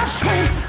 another swing.